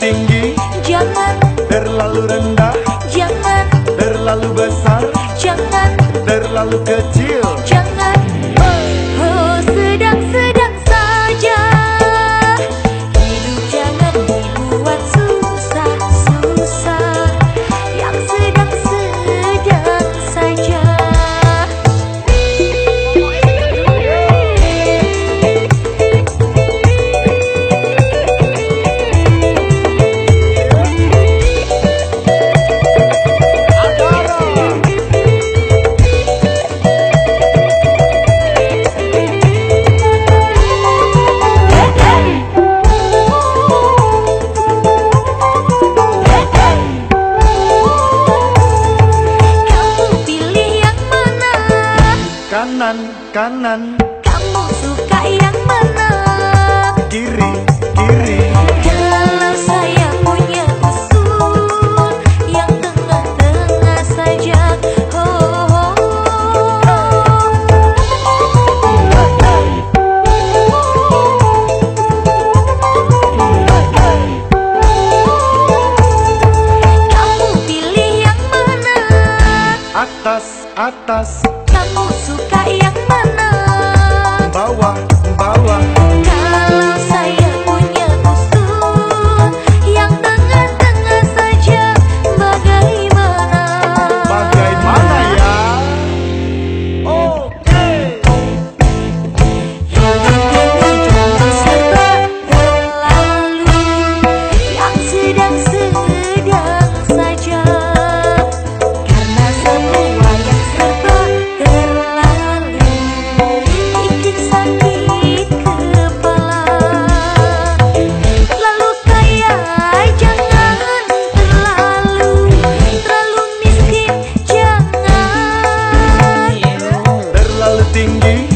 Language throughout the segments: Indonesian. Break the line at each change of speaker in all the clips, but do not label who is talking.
tinggi
Jangan Terlalu rendah. Jangan Terlalu besar. Jangan Terlalu kecil.
Kanan, kanan,
Kamu suka yang mana?
kiri, kiri.
Kalau saya punya usul Yang tengah-tengah saja. Oh, oh, Kamu pilih yang mana?
Atas, atas, tình yêu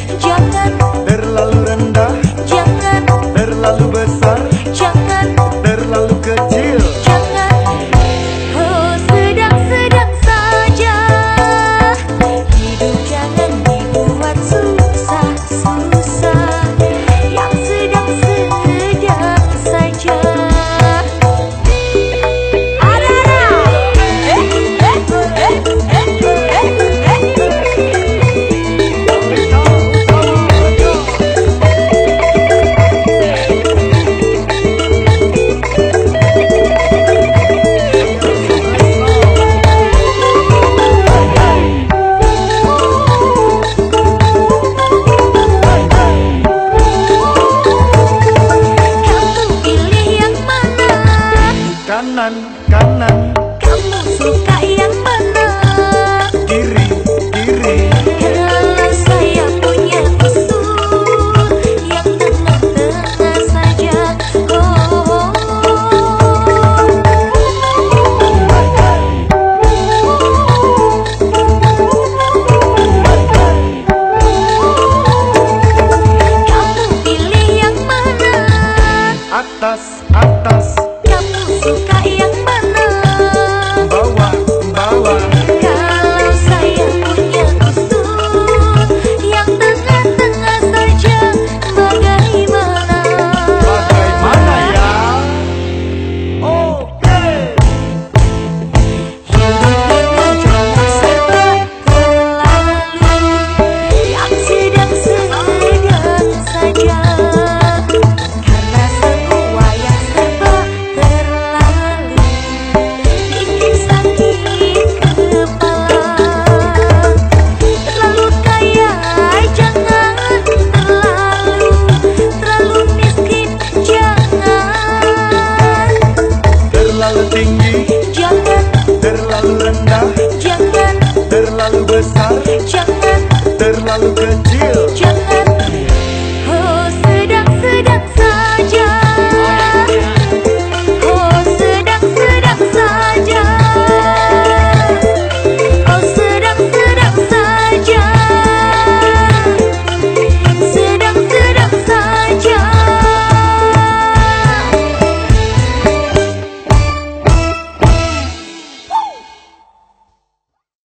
kanan.
Kamu suka yang
benar